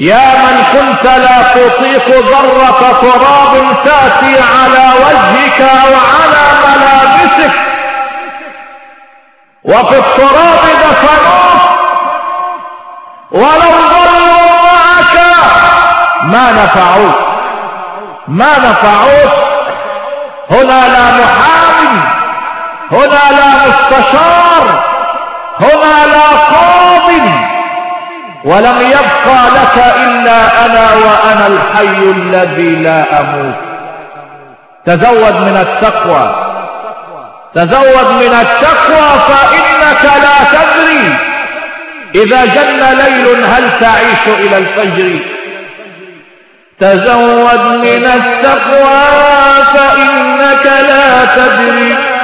يا من كنت لا تطيق ذرة تراب تأتي على وجهك أو على ملابسك. وفي التراب دفنوك. ولو ظلوا معك ما نفعوك. ما نفعوك. هنا لا محامي هنا لا مستشار. هنا لا قاض. ولم يبقى لك إلا أنا وأنا الحي الذي لا أموت. تزود من التقوى. تزود من التقوى فإنك لا تدري. إذا جن ليل هل تعيش إلى الفجر؟ تزود من التقوى فإنك لا تدري.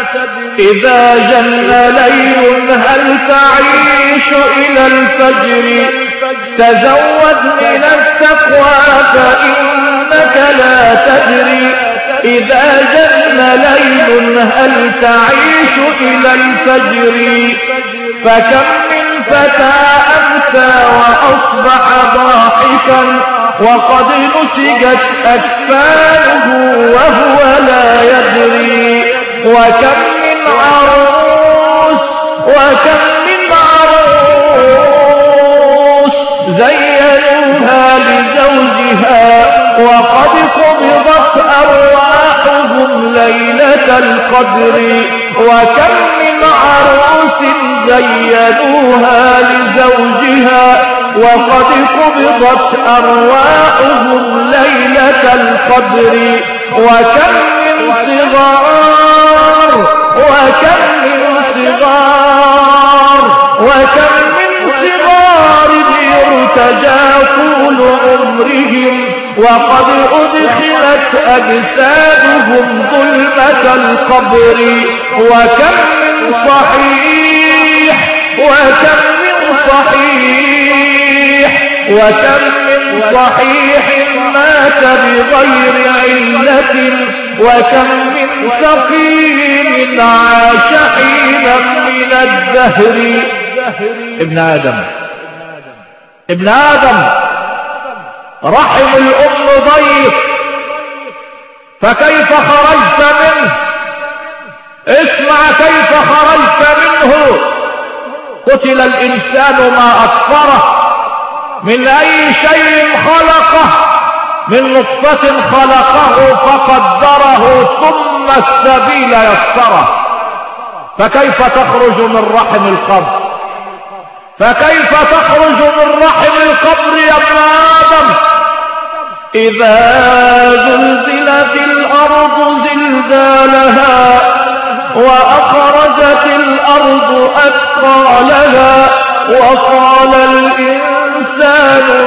إذا جن ليل هل تعيش إلى الفجر؟ تزود من التقوى فإنك لا تدري. إذا جن ليل هل تعيش إلى الفجر؟ فكم من فتى أمسى وأصبح ضاحكا وقد نسجت أكفانه وهو لا يدري. وكم عروس وكم من عروس زينوها لزوجها وقد قبضت أرواحهم ليلة القدر وكم من عروس زينوها لزوجها وقد قبضت أرواحهم ليلة القدر وكم من صغار وكم من صغار وكم من صغار يرتجى طول عمرهم وقد أدخلت أجسادهم ظلمة القبر. وكم من صحيح وكم من صحيح وكم من صحيح مات بغير علة وكم سقيم عاش حينا من الدهر. ابن آدم. ابن آدم. رحم الأم ضيق فكيف خرجت منه؟ اسمع كيف خرجت منه. قتل الإنسان ما أكفره. من أي شيء خلقه؟ من نطفة خلقه فقدره ثم السبيل يسره. فكيف تخرج من رحم القبر؟ فكيف تخرج من رحم القبر يا ابن آدم؟ إذا زلزلت الأرض زلزالها وأخرجت الأرض أثقالها وقال الإنسان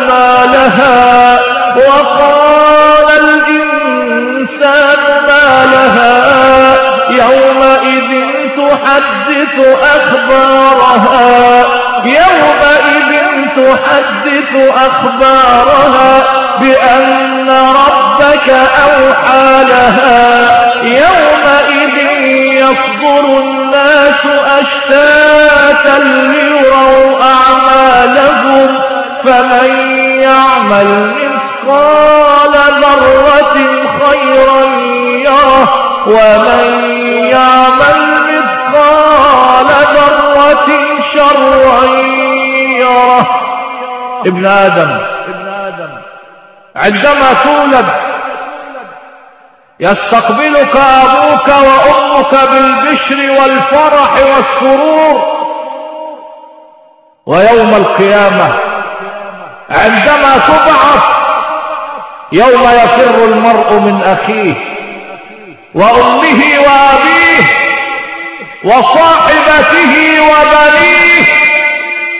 ما لها وقال الإنسان ما لها يومئذ تحدث أخبارها يومئذ تحدث أخبارها بأن ربك أوحى لها يومئذ يصدر الناس أشتاتا ليروا أعمالهم فمن يعمل مثقال ذرة خيرا يره. ومن يعمل مثقال ذرة شرا يره. ابن آدم عندما تولد يستقبلك أبوك وأمك بالبشر والفرح والسرور ويوم القيامة عندما تبعث يوم يفر المرء من أخيه وأمه وأبيه وصاحبته وبنيه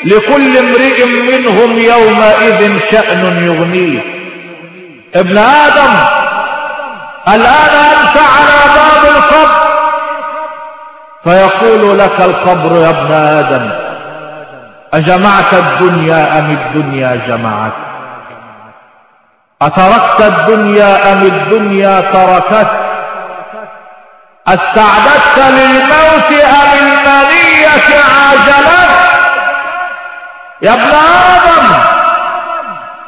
لكل امرئ منهم يومئذ شأن يغنيه. ابن آدم الآن أنت على باب القبر. فيقول لك القبر يا ابن آدم أجمعت الدنيا أم الدنيا جمعت أتركت الدنيا أم الدنيا تركت؟ أستعددت للموت أم المنية عاجلت؟ يا ابن آدم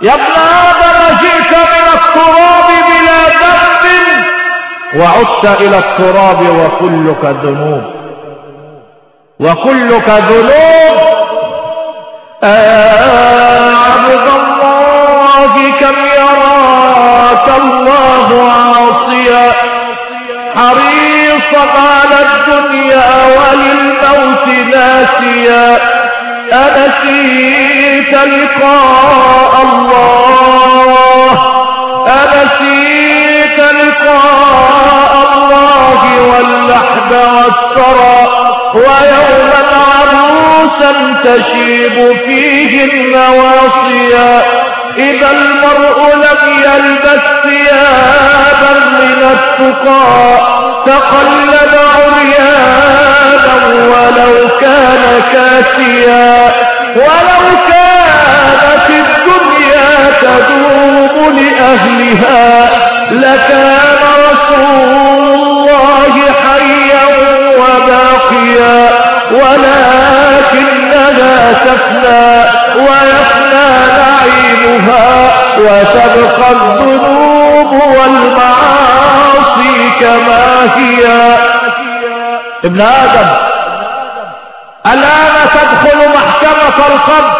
يا ابن آدم جئت من التراب بلا ذنب وعدت إلى التراب وكلك ذنوب وكلك ذنوب. عبد الله كم يراك الله عاصيا حريصا على الدنيا وللموت ناسيا أنسيت لقاء الله أنسيت لقاء الله واللحد والثرى ويوما عروسا تشيب فيه النواصيا إذا المرء لم يلبس ثيابا من التقى تقلب عريانا ولو كان كاسيا. ولو كانت الدنيا تدوم لأهلها لكان رسول وتبقى الذنوب والمعاصي كما هي. ابن آدم الآن تدخل محكمة القبض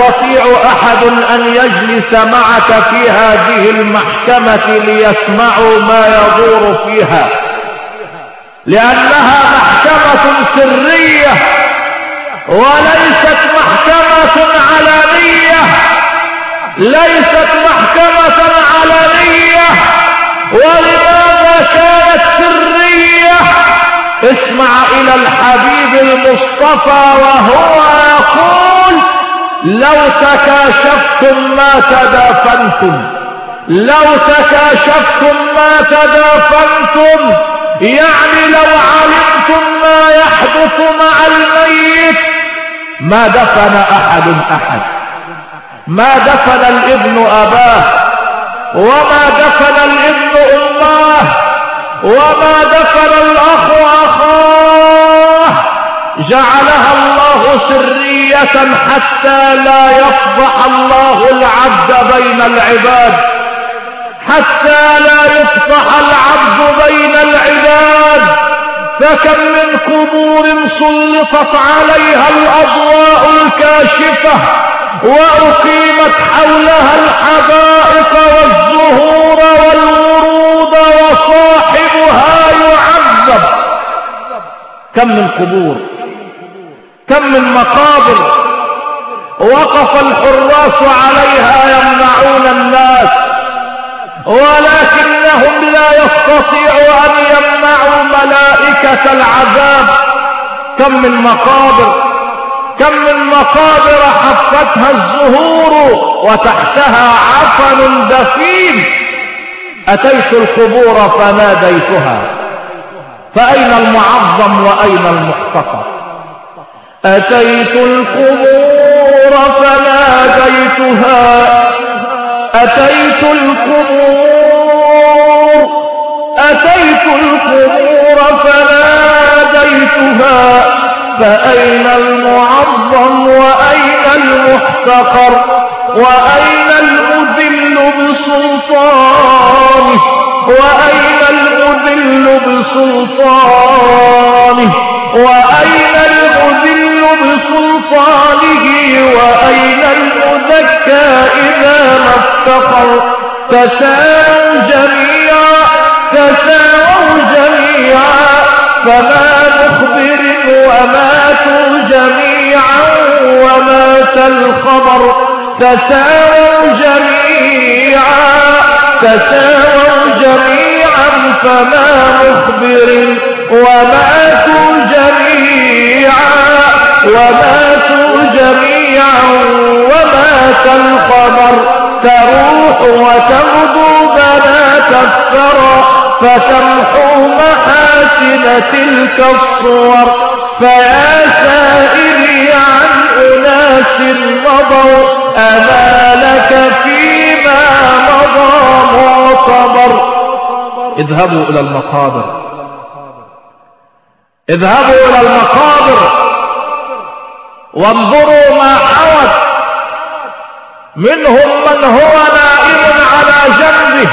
يستطيع أحد أن يجلس معك في هذه المحكمة ليسمعوا ما يدور فيها. لأنها محكمة سرية وليست محكمة علانية ليست محكمة علانية ولماذا كانت سرية؟ اسمع إلى الحبيب المصطفى وهو يقول لو تكاشفتم ما تدافنتم. لو تكاشفتم ما تدافنتم. يعني لو علمتم ما يحدث مع الميت. ما دفن أحد أحد. ما دفن الابن أباه. وما دفن الابن أماه. وما دفن الأخ أخاه. جعلها الله سرية حتى لا يفضح الله العبد بين العباد. حتى لا يفضح العبد بين العباد. فكم من قبور سلطت عليها الأضواء الكاشفة وأقيمت حولها الحدائق والزهور والورود وصاحبها يعذب. كم من قبور كم من مقابر وقف الحراس عليها يمنعون الناس ولكنهم لا يستطيعوا أن يمنعوا ملائكة العذاب. كم من مقابر كم من مقابر حفتها الزهور وتحتها عفن دفين. أتيت القبور فناديتها فأين المعظم وأين المحتقر أتيت القبور فناديتها. أتيت القبور. أتيت القبور فناديتها. فأين المعظم وأين المحتقر وأين المذل بسلطانه وأين المذل بسلطانه وأين المذل بسلطانه وأين المذكى إذا ما افتقر تساووا جميعا تساووا جميعا فما مخبر وماتوا جميعا ومات الخبر. تساووا جميعا تساووا جميعا فما مخبر وماتوا جميعا. وماتوا جميعا ومات الخبر تروح وتغدو بنات الثرى فتمحو محاسن تلك الصور. فيا سائلي عن أناس مضوا أما لك فيما مضى صبر اذهبوا إلى المقابر. اذهبوا إلى المقابر. وانظروا ما حوت. منهم من هو نائم على جنبه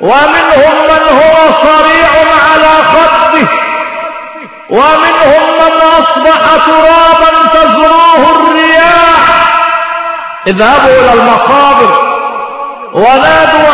ومنهم من هو صريع على خده ومنهم من أصبح ترابا تزروه الرياح. اذهبوا إلى المقابر ونادوا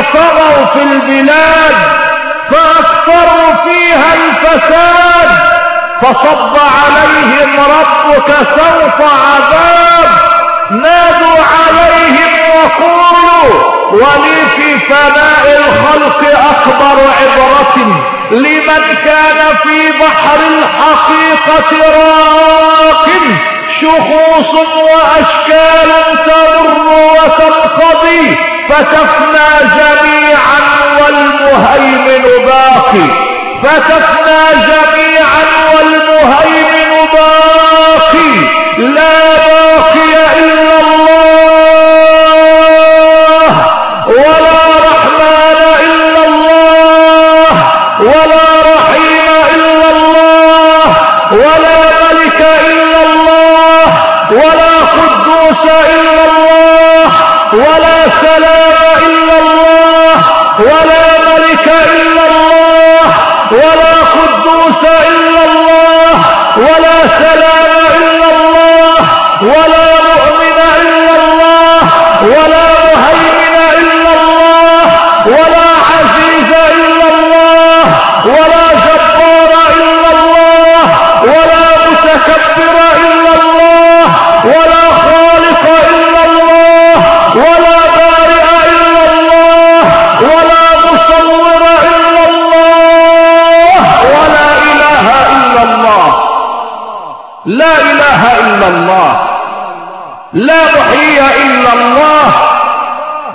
طغوا في البلاد فأكثروا فيها الفساد فصب عليهم ربك سوط عذاب. نادوا عليهم وقولوا ولي في فناء الخلق أكبر عبرة لمن كان في بحر الحقيقة راق. شخوص وأشكال تمر وتنقضي. فتفنى جميعا والمهيمن باقي. فتفنى جميعا الله لا محيي إلا الله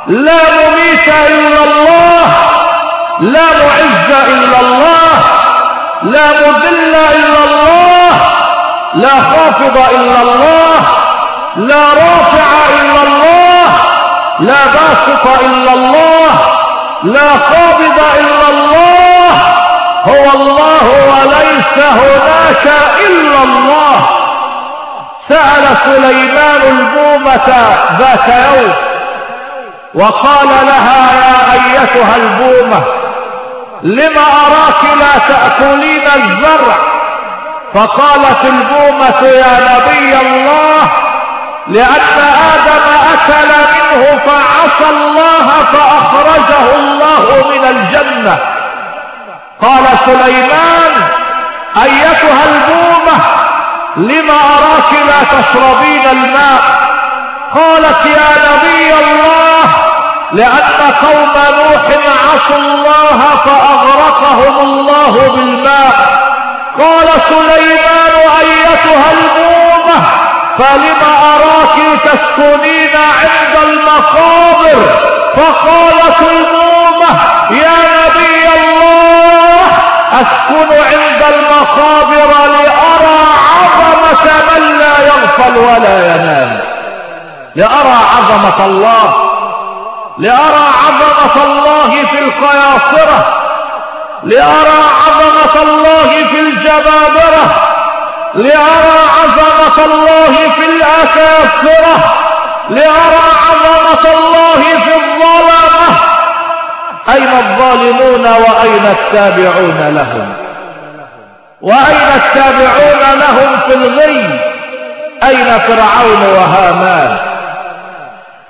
لا مميت إلا الله لا معز إلا الله لا مذل إلا الله لا خافض إلا الله لا رافع إلا الله لا باسط إلا الله لا قابض إلا الله هو الله وليس هناك إلا الله سأل سليمان البومة ذات يوم وقال لها يا أيتها البومة لم أراك لا تأكلين الزرع؟ فقالت البومة يا نبي الله لأن آدم أكل منه فعصى الله فأخرجه الله من الجنة. قال سليمان أيتها البومة لم أراك لا تشربين الماء؟ قالت يا نبي الله لأن قوم نوح عصوا الله فأغرقهم الله بالماء. قال سليمان أيتها البومة فلم أراك تسكنين عند المقابر؟ فقالت البومة يا نبي الله أسكن عند المقابر لأرى عظمة من لا يغفل ولا ينام. لأرى عظمة الله. لأرى عظمة الله في القياصرة. لأرى عظمة الله في الجبابرة. لأرى عظمة الله في الأكاثرة لأرى عظمة الله في الظلمة. أين الظالمون وأين التابعون لهم؟ وأين التابعون لهم في الغي؟ أين فرعون وهامان؟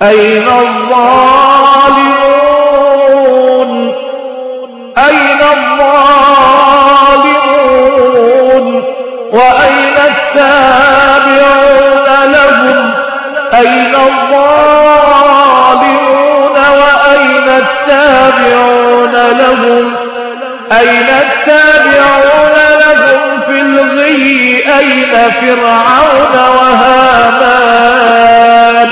أين الظالمون؟ أين الظالمون؟ وأين التابعون لهم؟ أين الظالمون وأين التابعون لهم؟ أين التابعون أين فرعون وهامان.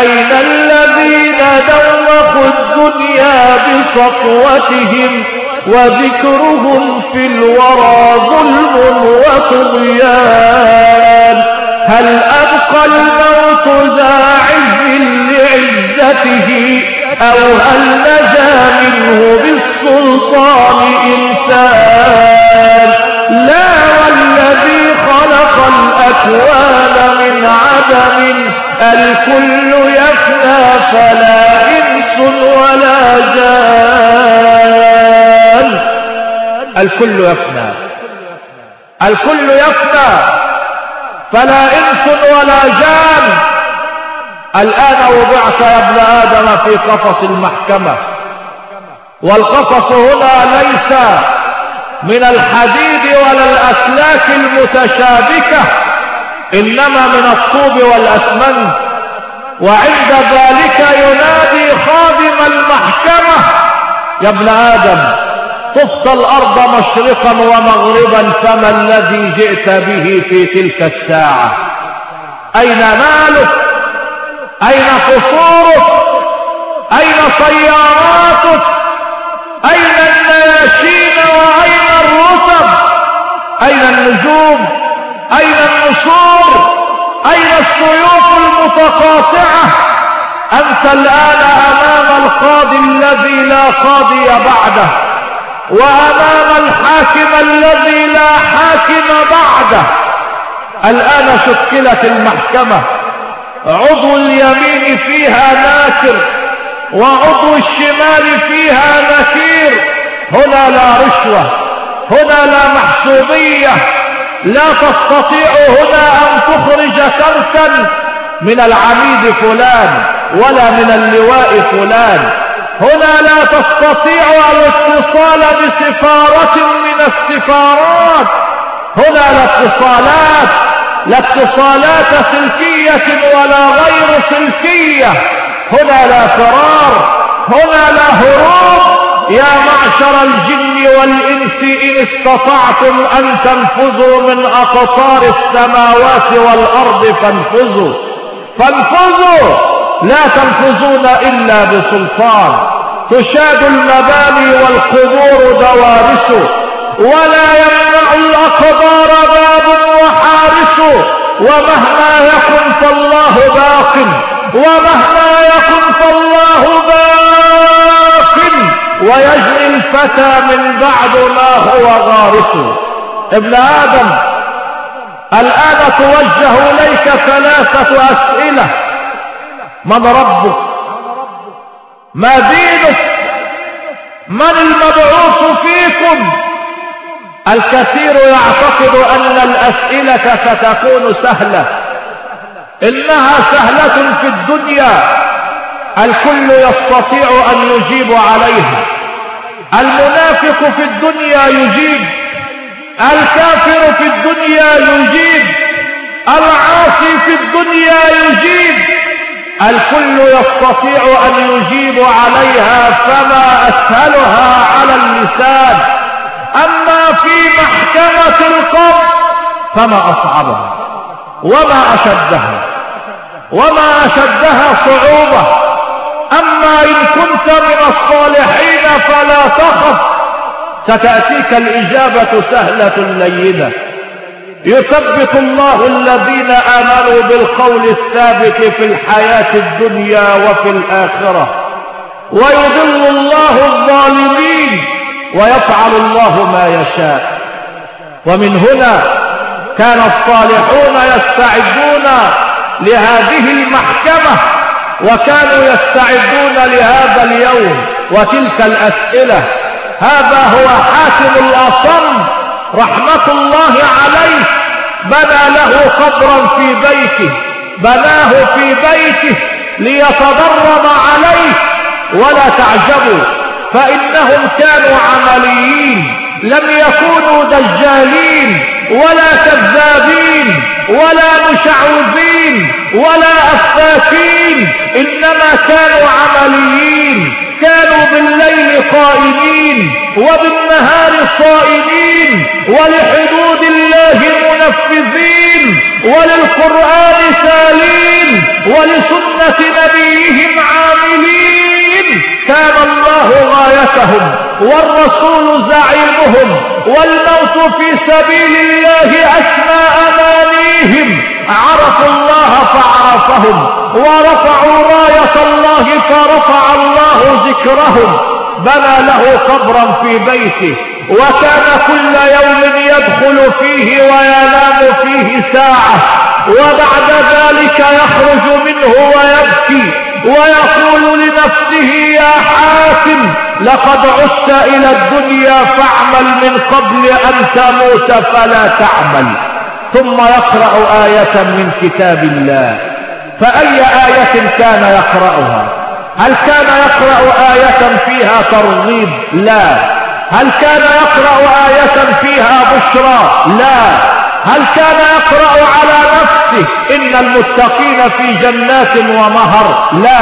أين الذين دوخوا الدنيا بسطوتهم وذكرهم في الورى ظلم وطغيان؟ هل أبقى الموت ذا عز لعزته أو هل نجا منه بالسلطان إنسان؟ لا والذي الأكوان من عدم الكل يفنى فلا إنس ولا جان. الكل يفنى الكل يفنى فلا إنس ولا جان. الآن وضعت يا ابن آدم في قفص المحكمة. والقفص هنا ليس من الحديد ولا الأسلاك المتشابكة. إنما من الطوب والأسمنت وعند ذلك ينادي خادم المحكمة يا ابن آدم طفت الأرض مشرقا ومغربا فما الذي جئت به في تلك الساعة؟ أين مالك؟ أين قصورك؟ أين سياراتك؟ أين النياشين وأين الرتب؟ أين النجوم؟ أين النصور أين السيوف المتقاطعة؟ أنت الآن أمام القاضي الذي لا قاضي بعده وأمام الحاكم الذي لا حاكم بعده. الآن شكلت المحكمة عضو اليمين فيها ناكر وعضو الشمال فيها نكير. هنا لا رشوة هنا لا محسوبية. لا تستطيع هنا أن تخرج كرسا من العميد فلان ولا من اللواء فلان. هنا لا تستطيع الاتصال بسفارة من السفارات. هنا لا اتصالات لا اتصالات سلكية ولا غير سلكية. هنا لا فرار هنا لا هروب. يا معشر الجن والإنس إن استطعتم أن تنفذوا من أقطار السماوات والأرض فانفذوا. فانفذوا! لا تنفذون إلا بسلطان. تشاد المباني والقبور دوارس. ولا يمنع الأقدار باب وحارس. ومهما يكن فالله باق. ومهما يكن فالله باق. ويجري الفتى من بعد ما هو غارس. ابن آدم الآن توجه إليك ثلاثة أسئلة. من ربك؟ ما دينك؟ من المبعوث فيكم؟ الكثير يعتقد أن الأسئلة ستكون سهلة. إنها سهلة في الدنيا. الكل يستطيع أن يجيب عليها. المنافق في الدنيا يجيب. الكافر في الدنيا يجيب. العاصي في الدنيا يجيب. الكل يستطيع أن يجيب عليها فما أسهلها على اللسان. أما في محكمة القبر فما أصعبها وما أشدها وما أشدها صعوبة. أما إن كنت من الصالحين فلا تخف. ستأتيك الإجابة سهلة لينة. يثبت الله الذين آمنوا بالقول الثابت في الحياة الدنيا وفي الآخرة. ويضل الله الظالمين ويفعل الله ما يشاء. ومن هنا كان الصالحون يستعدون لهذه المحكمة. وكانوا يستعدون لهذا اليوم وتلك الأسئلة. هذا هو حاكم الأصم رحمة الله عليه. بنى له قبرا في بيته بناه في بيته ليتدرب عليه. ولا تعجبوا فإنهم كانوا عمليين. لم يكونوا دجالين ولا كذابين ولا مشعوذين ولا أفاكين إنما كانوا عمليين كانوا بالليل قائمين وبالنهار صائمين ولحدود الله منفذين وللقرآن سالين ولسنة سنة نبيهم عاملين. كان الله غايتهم. والرسول زعيمهم والموت في سبيل الله أسمى أمانيهم. عرفوا الله فعرفهم ورفعوا راية الله فرفع الله ذكرهم. بنى له قبرا في بيته وكان كل يوم يدخل فيه وينام فيه ساعة وبعد ذلك يخرج منه ويبكي ويقول لنفسه يا حاتم لقد عدت إلى الدنيا فاعمل من قبل أن تموت فلا تعمل. ثم يقرأ آية من كتاب الله فأي آية كان يقرأها؟ هل كان يقرأ آية فيها ترغيب؟ لا. هل كان يقرأ آية فيها بشرى؟ لا. هل كان يقرأ على نفسه؟ إن المتقين في جنات ومهر. لا.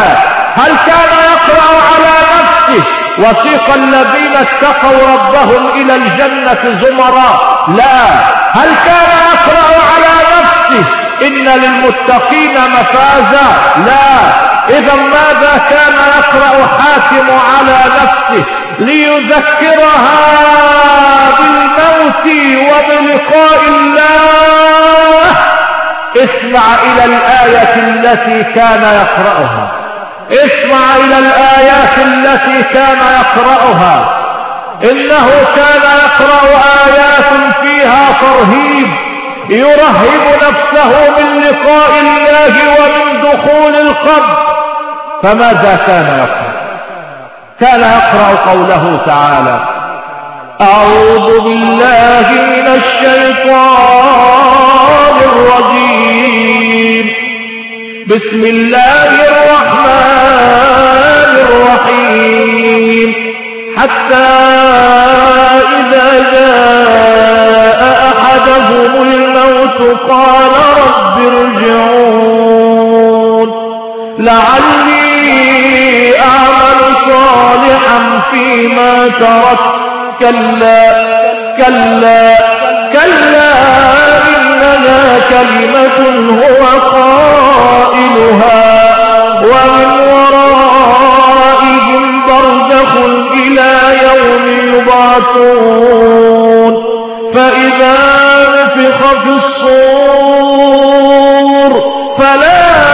هل كان يقرأ على نفسه؟ وسيق الذين اتقوا ربهم إلى الجنة زمرا. لا. هل كان يقرأ على نفسه؟ إن للمتقين مفازا. لا. إذا ماذا كان يقرأ حاكم على نفسه ليذكرها بالموت وبلقاء الله؟ اسمع إلى الآية التي كان يقرأها. اسمع إلى الآيات التي كان يقرأها. إنه كان يقرأ آيات فيها ترهيب يرهب نفسه من لقاء الله ومن دخول القبر. فماذا كان يقرأ؟ كان يقرأ قوله تعالى أعوذ بالله من الشيطان الرجيم. بسم الله الرحمن الرحيم. حتى إذا جاء أحدهم الموت قال رب ارجعون. لعلي أعمل صالحا فيما ترك. كلا كلا كلا إنها كلمة هو قائلها. ومن ورائهم برزخ إلى يوم يبعثون. فإذا نفخ في الصور فلا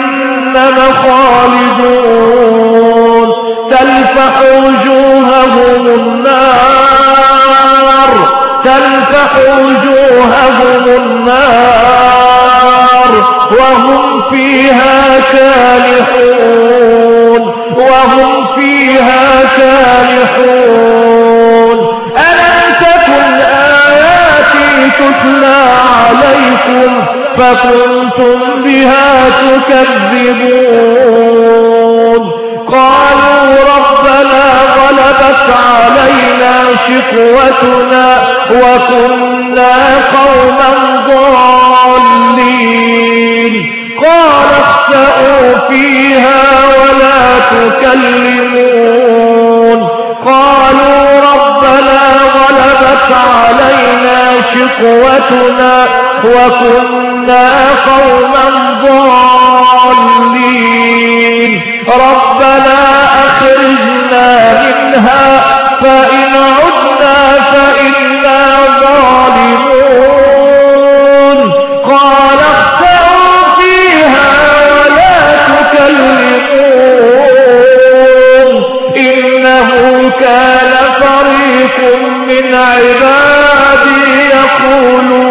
خالدون. تلفح وجوههم النار. تلفح وجوههم النار. وهم فيها كالحون. وهم فيها كالحون. ألم تكن آياتي تتلى عليكم؟ فكنتم بها تكذبون. قالوا ربنا غلبت علينا شقوتنا وكنا قوما ضالين. قال اخسأوا فيها ولا تكلمون. قالوا ربنا غلبت علينا شقوتنا وكنا قوما ضالين ربنا أخرجنا منها فإن عدنا فإنا ظالمون قال اخسأوا فيها ولا تكلمون إنه كان فريق من عبادي يقولون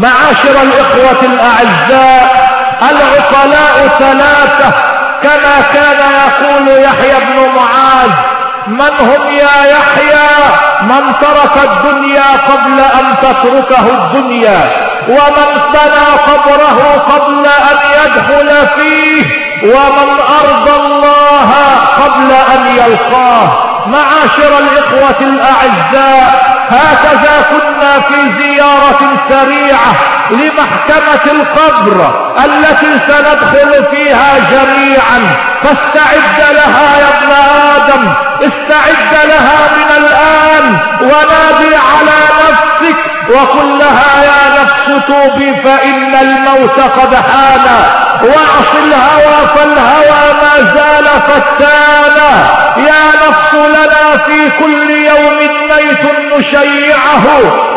معاشر الإخوة الأعزاء العقلاء ثلاثة كما كان يقول يحيى بن معاذ من هم يا يحيى؟ من ترك الدنيا قبل أن تتركه الدنيا ومن بنى قبره قبل أن يدخل فيه ومن أرضى الله قبل أن يلقاه. معاشر الإخوة الأعزاء هكذا كنا في زيارة سريعة لمحكمة القبر التي سندخل فيها جميعا. فاستعد لها يا ابن آدم استعد لها من الآن ونادي على نفسك وقل لها يا نفس توبي فإن الموت قد حان. واعص الهوى فالهوى ما زال فتانا. يا نفس لنا في كل يوم ميت نشيعه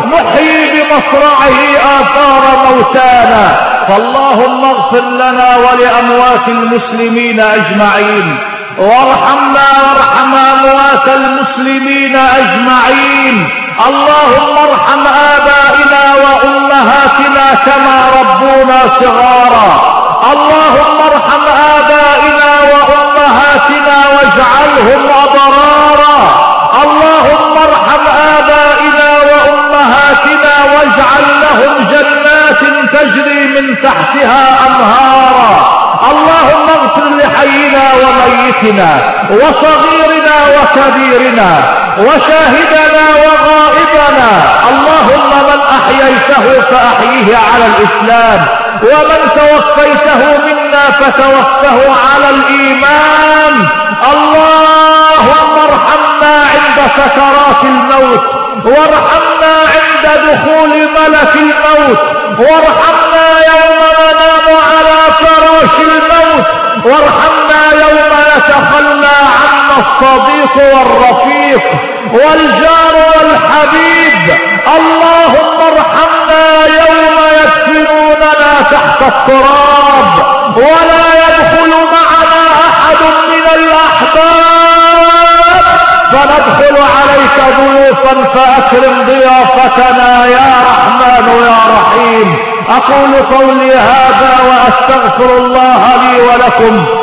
نحيي بمصرعه آثار موتانا. فاللهم اغفر لنا ولأموات المسلمين أجمعين. وارحمنا وارحم أموات المسلمين أجمعين. اللهم ارحم آبائنا وأمهاتنا كما ربونا صغارا. اللهم ارحم آبائنا وأمهاتنا واجعلهم أبرارا. اللهم ارحم آبائنا وأمهاتنا واجعل لهم جنات تجري من تحتها أنهارا. اللهم اغفر لحينا وميتنا وصغيرنا وكبيرنا وشاهدنا وغائبنا. اللهم من أحييته فأحيه على الإسلام. ومن توفيته منا فتوفه على الإيمان. اللهم ارحمنا عند سكرات الموت وارحمنا عند دخول ملك الموت وارحمنا يوم ننام على فراش الموت وارحمنا يوم يتخلى عنا الصديق والرفيق والجار والحبيب. اللهم ارحمنا يوم يدفنوننا تحت التراب ولا يدخل معنا أحد من الأحباب. فندخل عليك ضيوفا فأكرم ضيافتنا يا رحمن يا رحيم. أقول قولي هذا وأستغفر الله لي ولكم.